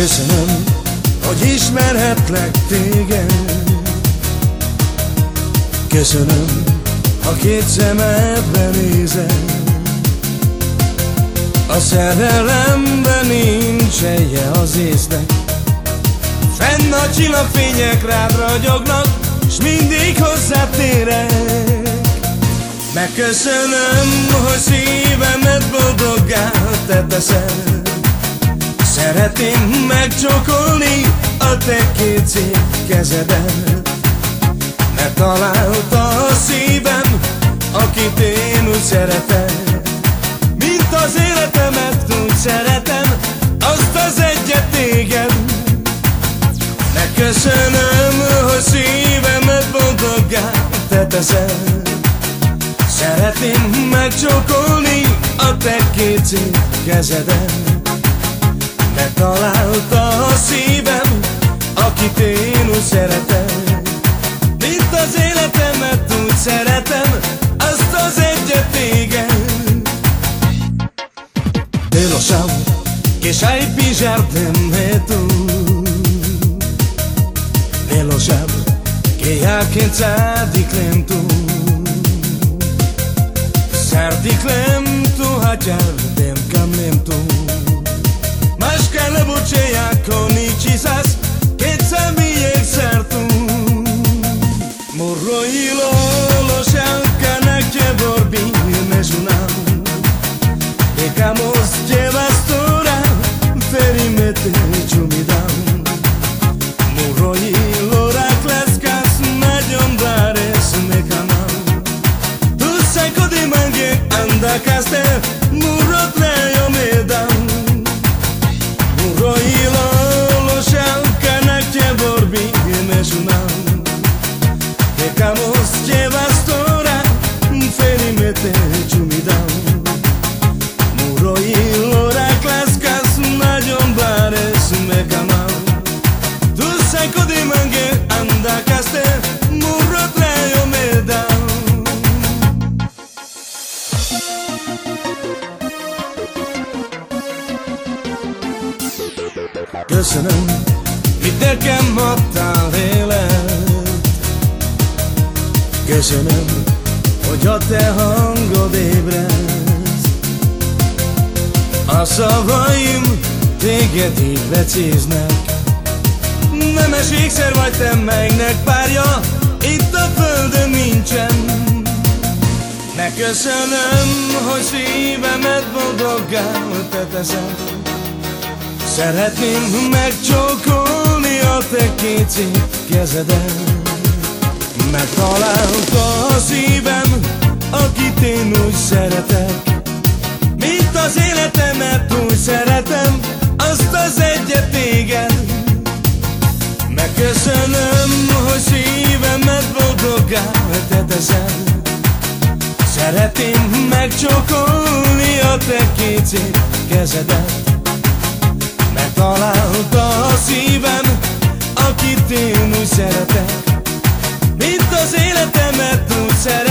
Köszönöm, hogy ismerhetlek téged. Köszönöm, ha két szemedbe nézem. A szerelemben nincs helye az észnek. Fenn a csillagfények rád ragyognak S mindig hozzátérek. Megköszönöm, hogy szívemet boldoggá te teszed Szeretném megcsokolni a te két szép kezedet Mert találta a szívem, akit én úgy szeretem Mint az életemet úgy szeretem, azt az egyet téged. Megköszönöm, hogy szívemet boldoggá te teszed. Szeretném megcsokolni a te két szép kezedet Megtalálta a szívem, akit én úgy szeretem. Mint az életemet úgy szeretem, azt az egyet téged De lo so che sai pigiarte me tu De lo so che ja kenza di klem tu Sar di klem tu hajar dem acasă Mă rog la Köszönöm, mit nekem adtál élet Köszönöm, hogy a te hangod ébreszt A szavaim téged így becéznek. Nemes ékszer vagy te megnek párja Itt a földön nincsen. Megköszönöm, hogy szívemet boldoggá te teszed Szeretném megcsókolni a te két szép kezedet. Megtalálta a szívem, akit én úgy szeretek. Mint az életemet úgy szeretem, azt az egyet téged Megköszönöm, hogy szívemet boldoggá te teszed Szeretném megcsókolni a te szép kezedet akit én